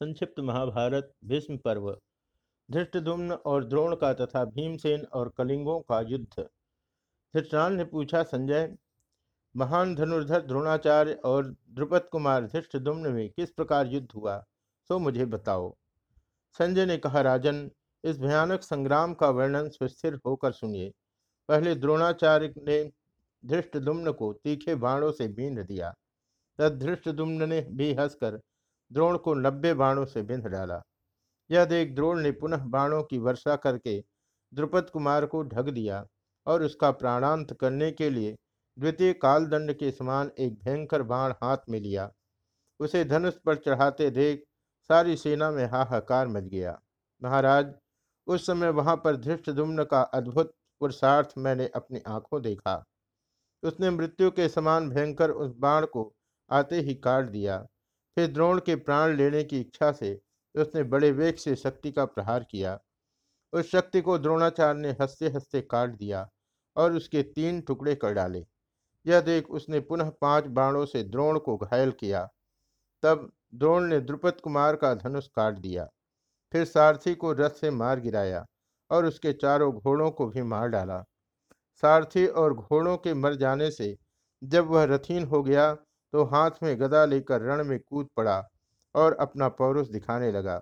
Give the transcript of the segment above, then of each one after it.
संक्षिप्त महाभारत, भीष्म पर्व। धृष्टदुम्न और द्रोण का तथा भीमसेन और कलिंगों का युद्ध। धृष्टरान ने पूछा, संजय, महान धनुर्धर द्रोणाचार्य और द्रुपद कुमार धृष्टदुम्न में किस प्रकार युद्ध हुआ, सो मुझे बताओ। संजय ने कहा, राजन, इस भयानक संग्राम का वर्णन सुस्थिर होकर सुनिए। पहले द्रोणाचार्य ने धृष्टदुम्न को तीखे बाणों से बीन दिया, तब धृष्टदुम्न ने भी हंसकर द्रोण को नब्बे बाणों से बिंध डाला। यह देख द्रोण ने पुनः बाणों की वर्षा करके द्रुपद कुमार को ढक दिया और उसका प्राणांत करने के लिए द्वितीय कालदंड के समान एक भयंकर बाण हाथ में लिया। उसे धनुष पर चढ़ाते देख सारी सेना में हाहाकार मच गया। महाराज, उस समय वहाँ पर धृष्टदुम्न का अद्भुत पुरुषार्थ मैंने अपनी आँखों देखा। उसने मृत्यु के समान भयंकर उस बाण को आते ही काट दिया। फिर द्रोण के प्राण लेने की इच्छा से उसने बड़े वेग से शक्ति का प्रहार किया। उस शक्ति को द्रोणाचार्य ने हँसते हँसते काट दिया और उसके तीन टुकड़े कर डाले। यह देख उसने पुनः पाँच बाणों से द्रोण को घायल किया। तब द्रोण ने द्रुपद कुमार का धनुष काट दिया। फिर सारथी को रथ से मार गिराया और उसके चारों घोड़ों को भी मार डाला। सारथी और घोड़ों के मर जाने से जब वह रथीन हो गया तो हाथ में गदा लेकर रण में कूद पड़ा और अपना पौरुष दिखाने लगा।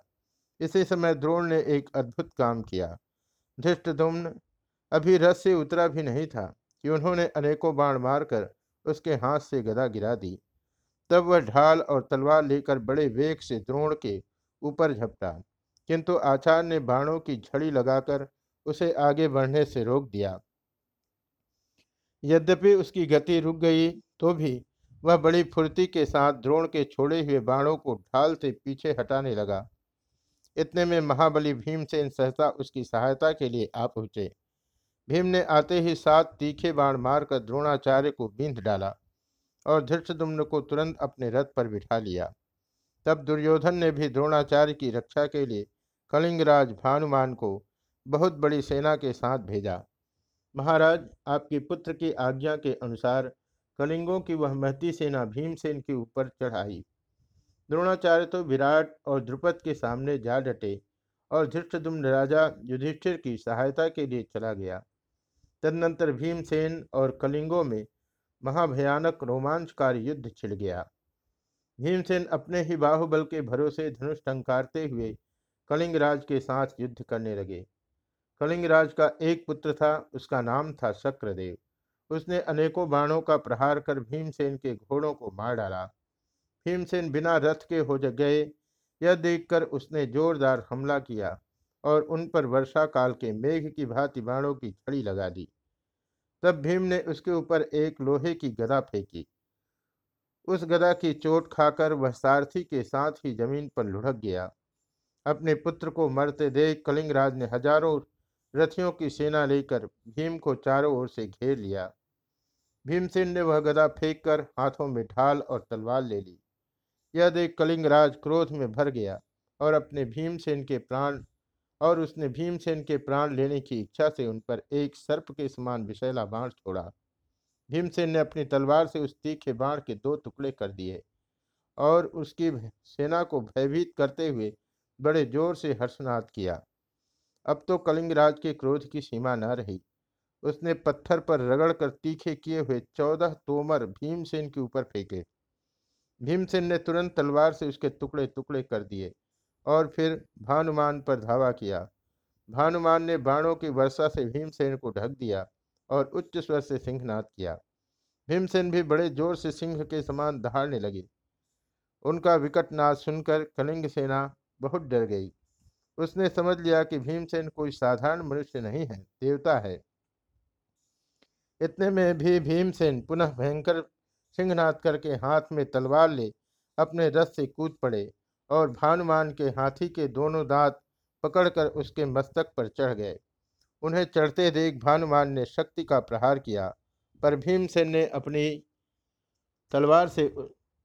इसी समय द्रोण ने एक अद्भुत काम किया। धृष्टधुम्न अभी रथ से उतरा भी नहीं था कि उन्होंने अनेकों बाण मारकर उसके हाथ से गदा गिरा दी। तब वह ढाल और तलवार लेकर बड़े वेग से द्रोण के ऊपर झपटा, किंतु आचार्य ने बाणों की झड़ी लगाकर उसे आगे बढ़ने से रोक दिया। यद्यपि उसकी गति रुक गई तो भी वह बड़ी फुर्ती के साथ द्रोण के छोड़े हुए बाणों को ढाल से पीछे हटाने लगा। इतने में महाबली भीमसेन सहसा उसकी सहायता के लिए आ पहुँचे। भीम ने आते ही सात तीखे बाण मारकर द्रोणाचार्य को बींध डाला और धृष्टदुम्न को तुरंत अपने रथ पर बिठा लिया। तब दुर्योधन ने भी द्रोणाचार्य की रक्षा के लिए कलिंगराज भानुमान को बहुत बड़ी सेना के साथ भेजा। महाराज, आपकी पुत्र की आज्ञा के अनुसार कलिंगों की वह महती सेना भीमसेन के ऊपर चढ़ाई। द्रोणाचार्य तो विराट और द्रुपद के सामने जा डटे और धृष्टदुम्न राजा युधिष्ठिर की सहायता के लिए चला गया। तदनंतर भीमसेन और कलिंगों में महाभयानक रोमांचकारी युद्ध छिड़ गया। भीमसेन अपने ही बाहुबल के भरोसे धनुष टंकारते हुए कलिंगराज के साथ युद्ध करने लगे। कलिंगराज का एक पुत्र था, उसका नाम था शक्रदेव। उसने अनेकों बाणों का प्रहार कर भीमसेन के घोड़ों को मार डाला। भीमसेन बिना रथ के हो गए, यह देखकर उसने जोरदार हमला किया और उन पर वर्षा काल के मेघ की भांति बाणों की छड़ी लगा दी। तब भीम ने उसके ऊपर एक लोहे की गदा फेंकी। उस गदा की चोट खाकर वह सारथी के साथ ही ज़मीन पर लुढ़क गया। अपने पुत्र को मरते देख कलिंगराज ने हज़ारों रथियों की सेना लेकर भीम को चारों ओर से घेर लिया। भीमसेन ने वह गदा फेंक कर हाथों में ढाल और तलवार ले ली। यह देख कलिंगराज क्रोध में भर गया और अपने भीमसेन के प्राण और उसने भीमसेन के प्राण लेने की इच्छा से उन पर एक सर्प के समान विषैला बाण छोड़ा। भीमसेन ने अपनी तलवार से उस तीखे बाण के दो टुकड़े कर दिए और उसकी सेना को भयभीत करते हुए बड़े ज़ोर से हर्षनाद किया। अब तो कलिंगराज के क्रोध की सीमा न रही। उसने पत्थर पर रगड़कर तीखे किए हुए चौदह तोमर भीमसेन के ऊपर फेंके। भीमसेन ने तुरंत तलवार से उसके टुकड़े टुकड़े कर दिए और फिर भानुमान पर धावा किया। भानुमान ने बाणों की वर्षा से भीमसेन को ढक दिया और उच्च स्वर से सिंहनाद किया। भीमसेन भी बड़े ज़ोर से सिंह के समान दहाड़ने लगे। उनका विकट नाद सुनकर कलिंग सेना बहुत डर गई। उसने समझ लिया कि भीमसेन कोई साधारण मनुष्य नहीं है, देवता है। इतने में भी भीमसेन पुनः भयंकर सिंहनाद करके हाथ में तलवार ले अपने रथ से कूद पड़े और भानुमान के हाथी के दोनों दांत पकड़कर उसके मस्तक पर चढ़ गए। उन्हें चढ़ते देख भानुमान ने शक्ति का प्रहार किया, पर भीमसेन ने अपनी तलवार से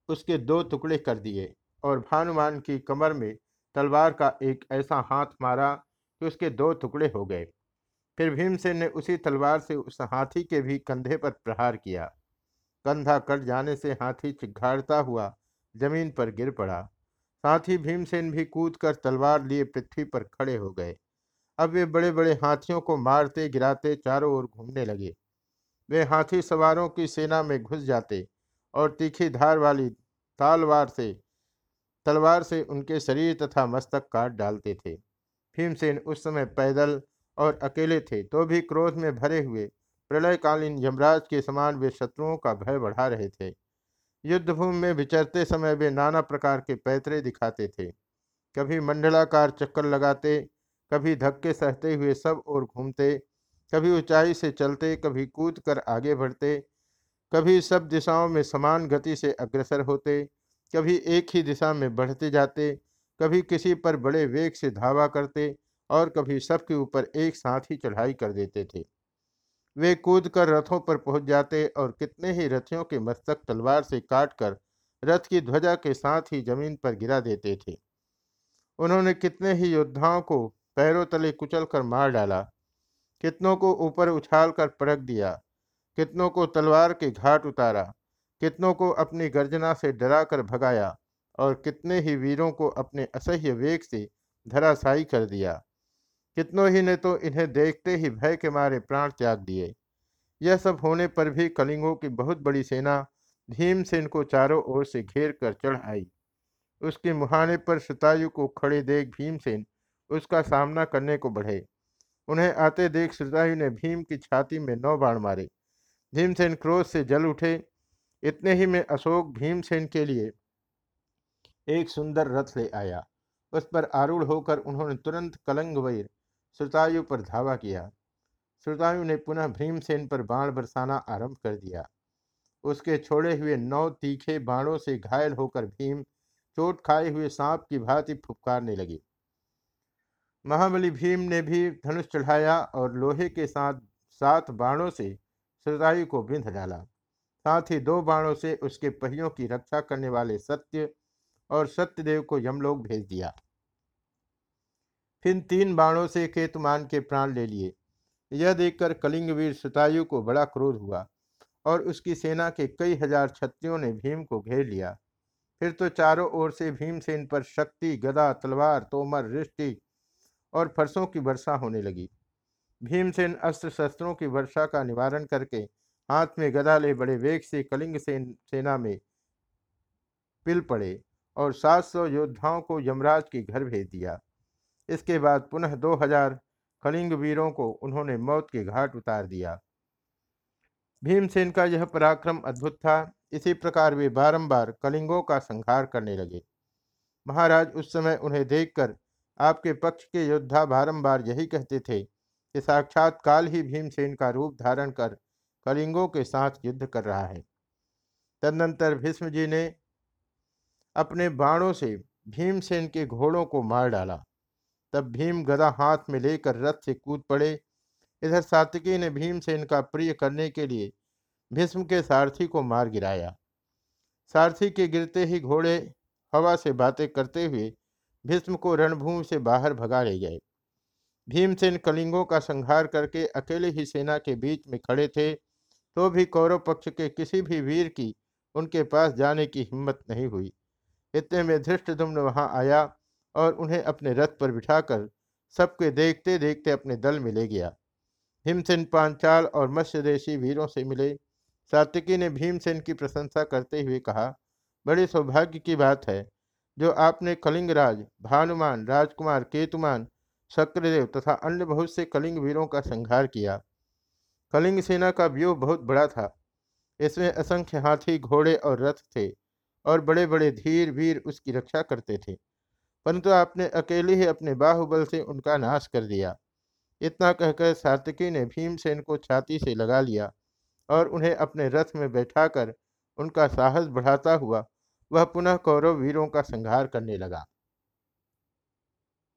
उसके दो टुकड़े कर दिए और भानुमान की कमर में तलवार का एक ऐसा हाथ मारा कि उसके दो टुकड़े हो गए। फिर भीमसेन ने उसी तलवार से उस हाथी के भी कंधे पर प्रहार किया। कंधा कट जाने से हाथी चिघाड़ता हुआ ज़मीन पर गिर पड़ा। साथ ही भीमसेन भी कूद कर तलवार लिए पृथ्वी पर खड़े हो गए। अब वे बड़े बड़े हाथियों को मारते, गिराते, चारों ओर घूमने लगे। वे हाथी सवारों की सेना में घुस जाते और तीखी धार वाली तालवार से तलवार से उनके शरीर तथा मस्तक काट डालते थे। भीमसेन उस समय पैदल और अकेले थे तो भी क्रोध में भरे हुए। प्रलयकालीन यमराज के समान वे शत्रुओं का भय बढ़ा रहे थे। युद्धभूमि में विचरते समय वे नाना प्रकार के पैतरे दिखाते थे। कभी मंडलाकार चक्कर लगाते, कभी धक्के सहते हुए सब ओर घूमते, कभी ऊंचाई से चलते, कभी कूद कर आगे बढ़ते, कभी सब दिशाओं में समान गति से अग्रसर होते कभी एक ही दिशा में बढ़ते जाते, कभी किसी पर बड़े वेग से धावा करते और कभी सबके ऊपर एक साथ ही चढ़ाई कर देते थे। वे कूद कर रथों पर पहुँच जाते और कितने ही रथियों के मस्तक तलवार से काटकर रथ की ध्वजा के साथ ही ज़मीन पर गिरा देते थे। उन्होंने कितने ही योद्धाओं को पैरों तले कुचल कर मार डाला, कितनों को ऊपर उछाल कर पटक दिया, कितनों को तलवार के घाट उतारा कितनों को अपनी गर्जना से डरा कर भगाया और कितने ही वीरों को अपने असह्य वेग से धराशायी कर दिया। कितनों ही ने तो इन्हें देखते ही भय के मारे प्राण त्याग दिए। यह सब होने पर भी कलिंगों की बहुत बड़ी सेना भीमसेन को चारों ओर से घेर कर चढ़ आई। उसके मुहाने पर शतायु को खड़े देख भीमसेन उसका सामना करने को बढ़े। उन्हें आते देख श्रुतायु ने भीम की छाती में नौ बाण मारे। भीमसेन क्रोध से जल उठे इतने ही में अशोक भीमसेन के लिए एक सुंदर रथ ले आया। उस पर आरूढ़ होकर उन्होंने तुरंत कलंग वैर श्रुतायु पर धावा किया। श्रुतायु ने पुनः भीमसेन पर बाण बरसाना आरंभ कर दिया। उसके छोड़े हुए नौ तीखे बाणों से घायल होकर भीम चोट खाए हुए सांप की भांति फुपकारने लगे। महाबली भीम ने भी धनुष चढ़ाया और लोहे के साथ सात बाणों से श्रुतायु को बिंध डाला। साथ ही दो बाणों से उसके पहियों की रक्षा करने वाले सत्य और सत्यदेव को यमलोक भेज दिया। फिर तीन बाणों से केतुमान के प्राण ले लिए। यह देखकर कलिंगवीर सुतायु को बड़ा क्रोध हुआ और उसकी सेना के कई हज़ार छत्रियों ने भीम को घेर लिया। फिर तो चारों ओर से भीमसेन पर शक्ति, गदा, तलवार, तोमर, रिष्टि और फरसों की वर्षा होने लगी। भीमसेन अस्त्र शस्त्रों की वर्षा का निवारण करके हाथ में गदा ले बड़े वेग से कलिंग सेन सेना में पिल पड़े और 700 योद्धाओं को यमराज के घर भेज दिया। इसके बाद पुनः 2000 कलिंग वीरों को उन्होंने मौत के घाट उतार दिया। भीमसेन का यह पराक्रम अद्भुत था। इसी प्रकार वे बारंबार कलिंगों का संहार करने लगे। महाराज उस समय उन्हें देखकर आपके पक्ष के योद्धा बारंबार यही कहते थे कि साक्षात काल ही भीमसेन का रूप धारण कर कलिंगों के साथ युद्ध कर रहा है। तदनंतर भीष्म जी ने अपने बाणों से भीमसेन के घोड़ों को मार डाला। तब भीम गदा हाथ में लेकर रथ से कूद पड़े। इधर सातिकी ने भीमसेन का प्रिय करने के लिए भीष्म के सारथी को मार गिराया। सारथी के गिरते ही घोड़े हवा से बातें करते हुए भीष्म को रणभूमि से बाहर भगा ले गए। भीमसेन कलिंगों का संहार करके अकेले ही सेना के बीच में खड़े थे। तो भी कौरव पक्ष के किसी भी वीर की उनके पास जाने की हिम्मत नहीं हुई। इतने में धृष्टधुम्न वहाँ आया और उन्हें अपने रथ पर बिठाकर सबके देखते देखते अपने दल में ले गया। भीमसेन पांचाल और मत्स्यदेशी वीरों से मिले। सात्विकी ने भीमसेन की प्रशंसा करते हुए कहा, बड़े सौभाग्य की बात है, जो आपने कलिंगराज, भानुमान, राजकुमार, केतुमान शक्रदेव तथा अन्य बहुत से कलिंग वीरों का संहार किया। कलिंग सेना का व्यूह बहुत बड़ा था। इसमें असंख्य हाथी, घोड़े और रथ थे और बड़े बड़े धीर, वीर उसकी रक्षा करते थे। परंतु आपने अकेले ही अपने बाहुबल से उनका नाश कर दिया। इतना कहकर सातिकी ने भीमसेन को छाती से लगा लिया और उन्हें अपने रथ में बैठाकर उनका साहस बढ़ाता हुआ वह पुनः कौरव वीरों का संहार करने लगा।